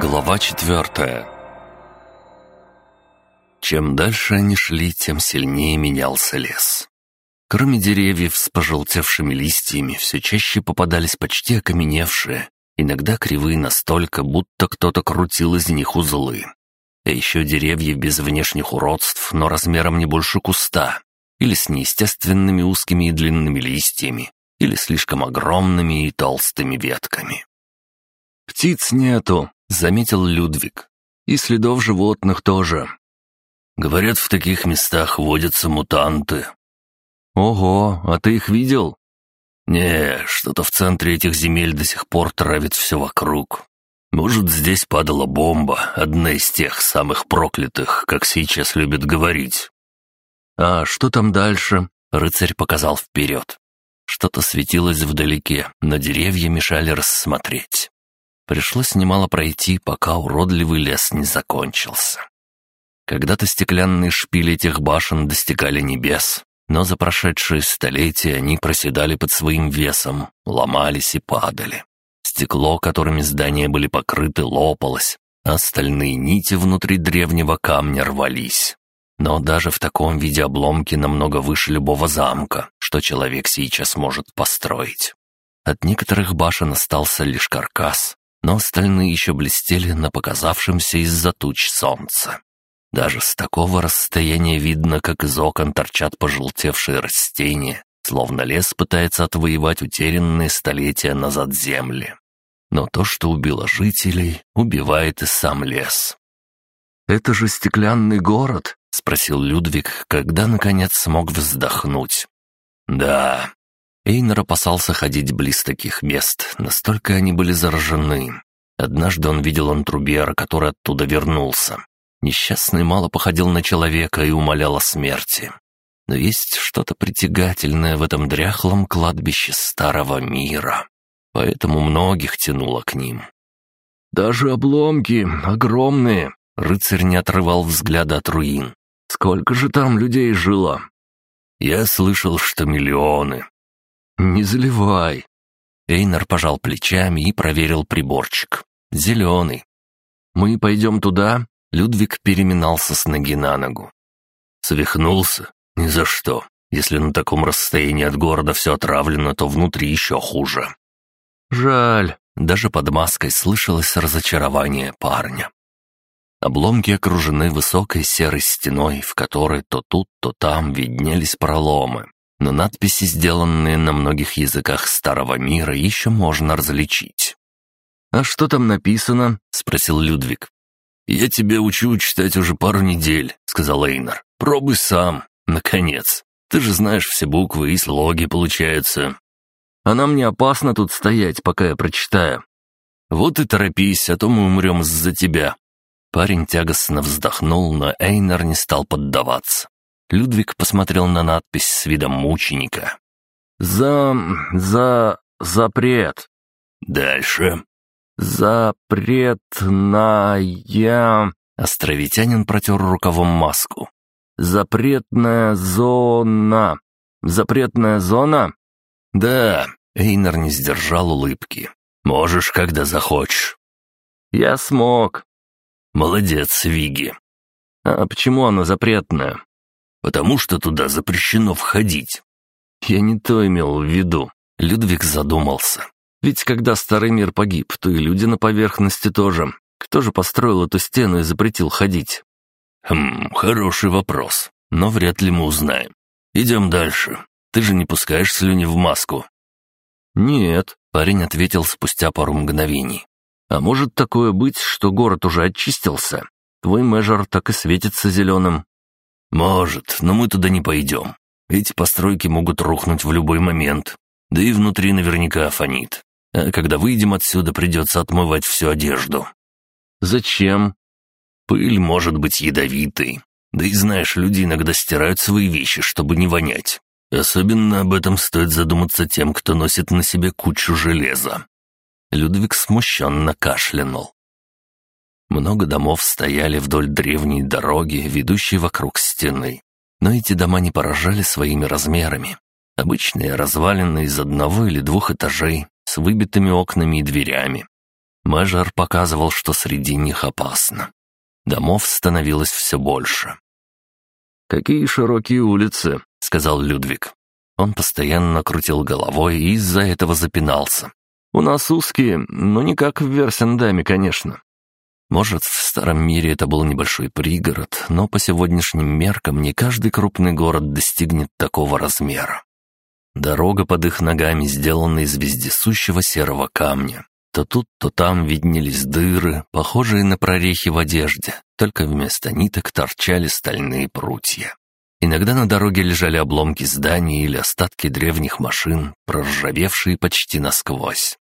Глава четвертая Чем дальше они шли, тем сильнее менялся лес. Кроме деревьев с пожелтевшими листьями, все чаще попадались почти окаменевшие, иногда кривые настолько, будто кто-то крутил из них узлы. А еще деревья без внешних уродств, но размером не больше куста, или с неестественными узкими и длинными листьями, или слишком огромными и толстыми ветками. «Птиц нету», — заметил Людвиг. «И следов животных тоже». «Говорят, в таких местах водятся мутанты». «Ого, а ты их видел?» «Не, что-то в центре этих земель до сих пор травит все вокруг. Может, здесь падала бомба, одна из тех самых проклятых, как сейчас любят говорить». «А что там дальше?» — рыцарь показал вперед. Что-то светилось вдалеке, но деревья мешали рассмотреть. Пришлось немало пройти, пока уродливый лес не закончился. Когда-то стеклянные шпили этих башен достигали небес, но за прошедшие столетия они проседали под своим весом, ломались и падали. Стекло, которыми здания были покрыты, лопалось, а остальные нити внутри древнего камня рвались. Но даже в таком виде обломки намного выше любого замка, что человек сейчас может построить. От некоторых башен остался лишь каркас, но остальные еще блестели на показавшемся из-за туч солнца. Даже с такого расстояния видно, как из окон торчат пожелтевшие растения, словно лес пытается отвоевать утерянные столетия назад земли. Но то, что убило жителей, убивает и сам лес. «Это же стеклянный город?» — спросил Людвиг, когда, наконец, смог вздохнуть. «Да». Эйнер опасался ходить близ таких мест, настолько они были заражены. Однажды он видел Антрубера, который оттуда вернулся. Несчастный мало походил на человека и умолял о смерти. Но есть что-то притягательное в этом дряхлом кладбище старого мира. Поэтому многих тянуло к ним. «Даже обломки огромные!» Рыцарь не отрывал взгляда от руин. Сколько же там людей жило?» «Я слышал, что миллионы». «Не заливай». Эйнар пожал плечами и проверил приборчик. «Зеленый». «Мы пойдем туда?» Людвиг переминался с ноги на ногу. Свихнулся? Ни за что. Если на таком расстоянии от города все отравлено, то внутри еще хуже. Жаль. Даже под маской слышалось разочарование парня. Обломки окружены высокой серой стеной, в которой то тут, то там виднелись проломы. Но надписи, сделанные на многих языках Старого Мира, еще можно различить. «А что там написано?» — спросил Людвиг. «Я тебя учу читать уже пару недель», — сказал Эйнар. «Пробуй сам. Наконец. Ты же знаешь все буквы и слоги получаются». «А нам не опасно тут стоять, пока я прочитаю». «Вот и торопись, а то мы умрем из-за тебя», Парень тягостно вздохнул, но Эйнар не стал поддаваться. Людвиг посмотрел на надпись с видом мученика. «За... за... запрет». «Дальше». «Запретная...» Островитянин протер рукавом маску. «Запретная зона. Запретная зона?» «Да», — Эйнар не сдержал улыбки. «Можешь, когда захочешь». «Я смог. «Молодец, Виги». «А почему она запретная?» «Потому что туда запрещено входить». «Я не то имел в виду». Людвиг задумался. «Ведь когда Старый мир погиб, то и люди на поверхности тоже. Кто же построил эту стену и запретил ходить?» «Хм, хороший вопрос. Но вряд ли мы узнаем. Идем дальше. Ты же не пускаешь слюни в маску». «Нет», — парень ответил спустя пару мгновений. А может такое быть, что город уже очистился? Твой межор так и светится зеленым». «Может, но мы туда не пойдем. Эти постройки могут рухнуть в любой момент. Да и внутри наверняка фонит. А когда выйдем отсюда, придется отмывать всю одежду». «Зачем?» «Пыль может быть ядовитой. Да и знаешь, люди иногда стирают свои вещи, чтобы не вонять. Особенно об этом стоит задуматься тем, кто носит на себе кучу железа. Людвиг смущенно кашлянул. Много домов стояли вдоль древней дороги, ведущей вокруг стены. Но эти дома не поражали своими размерами. Обычные развалины из одного или двух этажей, с выбитыми окнами и дверями. Мэжер показывал, что среди них опасно. Домов становилось все больше. «Какие широкие улицы», — сказал Людвиг. Он постоянно крутил головой и из-за этого запинался. «У нас узкие, но не как в Версендаме, конечно». Может, в старом мире это был небольшой пригород, но по сегодняшним меркам не каждый крупный город достигнет такого размера. Дорога под их ногами сделана из вездесущего серого камня. То тут, то там виднелись дыры, похожие на прорехи в одежде, только вместо ниток торчали стальные прутья. Иногда на дороге лежали обломки зданий или остатки древних машин, проржавевшие почти насквозь.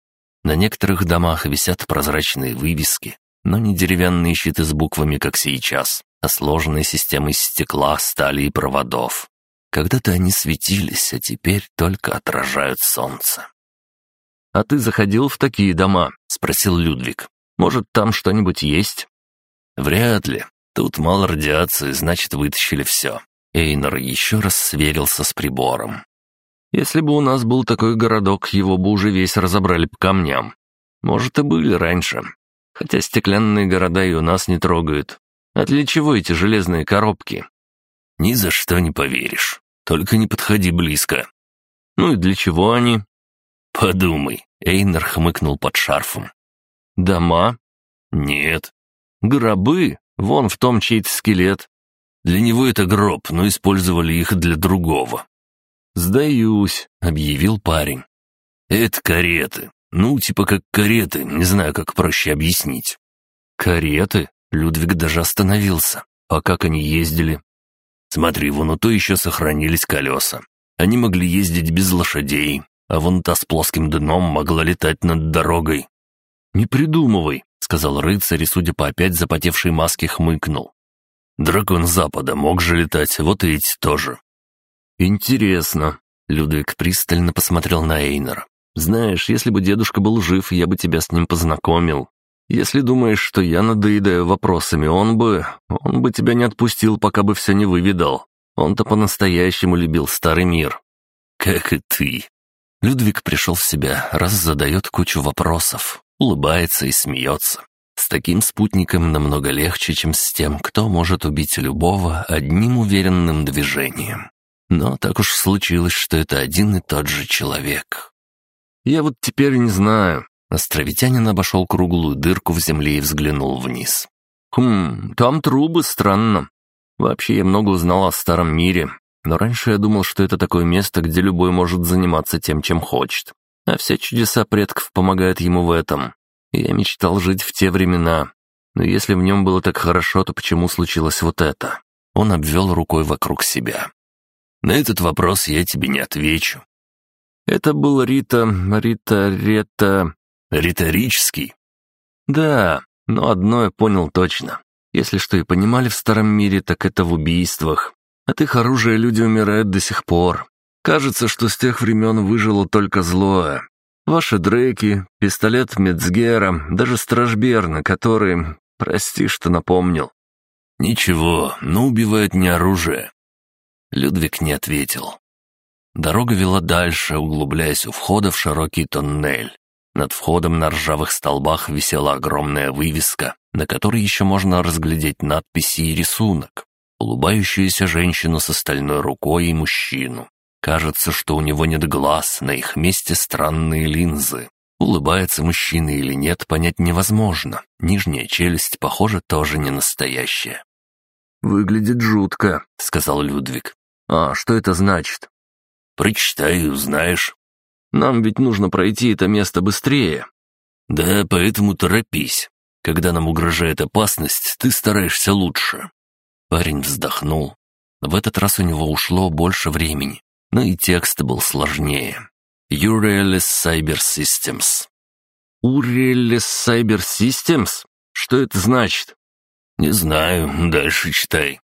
На некоторых домах висят прозрачные вывески, но не деревянные щиты с буквами, как сейчас, а сложные системы из стекла, стали и проводов. Когда-то они светились, а теперь только отражают солнце. «А ты заходил в такие дома?» — спросил Людвиг. «Может, там что-нибудь есть?» «Вряд ли. Тут мало радиации, значит, вытащили все». Эйнер еще раз сверился с прибором. «Если бы у нас был такой городок, его бы уже весь разобрали по камням. Может, и были раньше. Хотя стеклянные города и у нас не трогают. А для чего эти железные коробки?» «Ни за что не поверишь. Только не подходи близко». «Ну и для чего они?» «Подумай», — Эйнер хмыкнул под шарфом. «Дома?» «Нет». «Гробы? Вон в том чей-то скелет». «Для него это гроб, но использовали их для другого». «Сдаюсь», — объявил парень. «Это кареты. Ну, типа как кареты, не знаю, как проще объяснить». «Кареты?» — Людвиг даже остановился. «А как они ездили?» «Смотри, вон у то еще сохранились колеса. Они могли ездить без лошадей, а вон та с плоским дном могла летать над дорогой. «Не придумывай», — сказал рыцарь и, судя по опять запотевшей маске, хмыкнул. «Дракон Запада мог же летать, вот и эти тоже». «Интересно». Людвиг пристально посмотрел на Эйнера. «Знаешь, если бы дедушка был жив, я бы тебя с ним познакомил. Если думаешь, что я надоедаю вопросами, он бы... он бы тебя не отпустил, пока бы все не выведал. Он-то по-настоящему любил старый мир». «Как и ты», Людвиг пришел в себя, раз задает кучу вопросов, улыбается и смеется. С таким спутником намного легче, чем с тем, кто может убить любого одним уверенным движением. Но так уж случилось, что это один и тот же человек. Я вот теперь не знаю. Островитянин обошел круглую дырку в земле и взглянул вниз. Хм, там трубы, странно. Вообще я много узнал о старом мире, но раньше я думал, что это такое место, где любой может заниматься тем, чем хочет. А все чудеса предков помогают ему в этом. я мечтал жить в те времена. Но если в нем было так хорошо, то почему случилось вот это? Он обвел рукой вокруг себя. На этот вопрос я тебе не отвечу. Это был Рита... Рита... Рита... Риторический? Да, но одно я понял точно. Если что и понимали в старом мире, так это в убийствах. От их оружия люди умирают до сих пор. Кажется, что с тех времен выжило только злое. Ваши Дрейки, пистолет Мецгера, даже Стражберна, который... Прости, что напомнил. «Ничего, но убивает не оружие». Людвиг не ответил. Дорога вела дальше, углубляясь у входа в широкий тоннель. Над входом на ржавых столбах висела огромная вывеска, на которой еще можно разглядеть надписи и рисунок улыбающуюся женщину с остальной рукой и мужчину. Кажется, что у него нет глаз, на их месте странные линзы. Улыбается мужчина или нет, понять невозможно. Нижняя челюсть, похоже, тоже не настоящая. «Выглядит жутко», — сказал Людвиг. «А что это значит?» «Прочитай узнаешь». «Нам ведь нужно пройти это место быстрее». «Да, поэтому торопись. Когда нам угрожает опасность, ты стараешься лучше. Парень вздохнул. В этот раз у него ушло больше времени, но и текст был сложнее. Urelis Cyber Systems. Urelis Cyber Systems? Что это значит? Не знаю, дальше читай.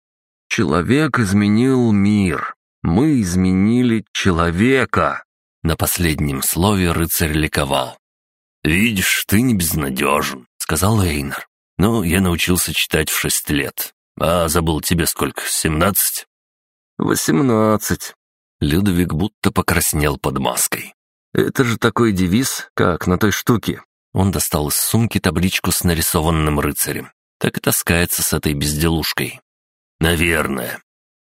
Человек изменил мир. Мы изменили человека. На последнем слове рыцарь ликовал. «Видишь, ты не безнадежен», — сказал Эйнер. «Ну, я научился читать в шесть лет. «А, забыл, тебе сколько, семнадцать?» «Восемнадцать». Людвиг будто покраснел под маской. «Это же такой девиз, как на той штуке. Он достал из сумки табличку с нарисованным рыцарем. Так и таскается с этой безделушкой. «Наверное».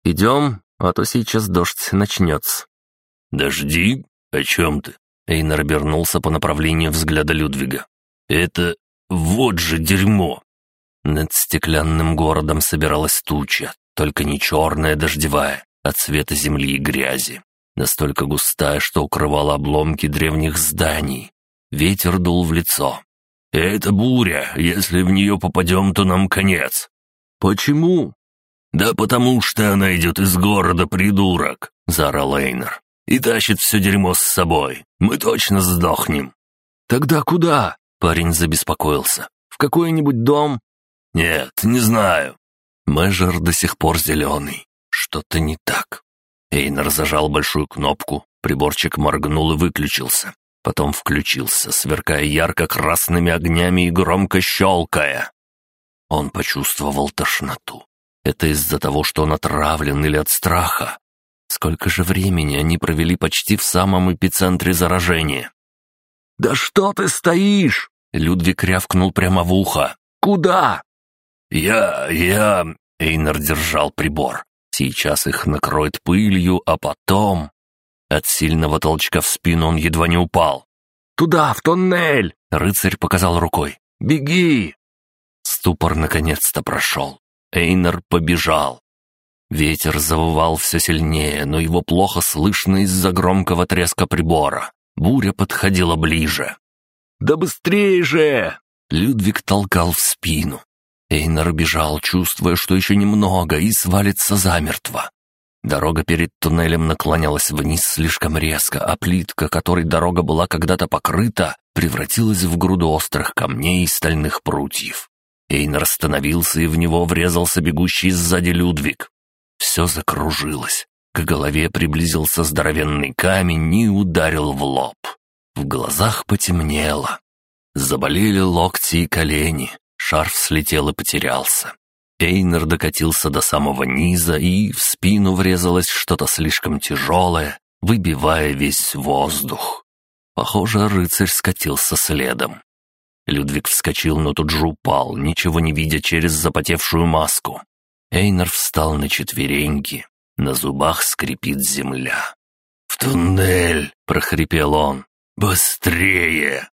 «Идем, а то сейчас дождь начнется». «Дожди? О чем ты?» Эйнер обернулся по направлению взгляда Людвига. «Это вот же дерьмо!» Над стеклянным городом собиралась туча, только не черная дождевая, а цвета земли и грязи. Настолько густая, что укрывала обломки древних зданий. Ветер дул в лицо. «Это буря. Если в нее попадем, то нам конец». «Почему?» «Да потому что она идет из города, придурок!» — заорал Эйнер. «И тащит все дерьмо с собой. Мы точно сдохнем». «Тогда куда?» — парень забеспокоился. «В какой-нибудь дом?» «Нет, не знаю». Мэжер до сих пор зеленый. Что-то не так. Эйнер зажал большую кнопку, приборчик моргнул и выключился. Потом включился, сверкая ярко-красными огнями и громко щелкая. Он почувствовал тошноту. Это из-за того, что он отравлен или от страха. Сколько же времени они провели почти в самом эпицентре заражения. «Да что ты стоишь?» Людвиг рявкнул прямо в ухо. «Куда?» «Я... я...» Эйнер держал прибор. Сейчас их накроет пылью, а потом... От сильного толчка в спину он едва не упал. «Туда, в туннель!» — рыцарь показал рукой. «Беги!» Ступор наконец-то прошел. Эйнер побежал. Ветер завывал все сильнее, но его плохо слышно из-за громкого треска прибора. Буря подходила ближе. «Да быстрее же!» Людвиг толкал в спину. Эйнер бежал, чувствуя, что еще немного, и свалится замертво. Дорога перед туннелем наклонялась вниз слишком резко, а плитка, которой дорога была когда-то покрыта, превратилась в груду острых камней и стальных прутьев. Эйнер остановился, и в него врезался бегущий сзади Людвиг. Все закружилось. К голове приблизился здоровенный камень и ударил в лоб. В глазах потемнело. Заболели локти и колени, Шарф слетел и потерялся. Эйнер докатился до самого низа, и в спину врезалось что-то слишком тяжелое, выбивая весь воздух. Похоже, рыцарь скатился следом. Людвиг вскочил, но тут же упал, ничего не видя через запотевшую маску. Эйнер встал на четвереньки. На зубах скрипит земля. «В туннель!» — прохрипел он. «Быстрее!»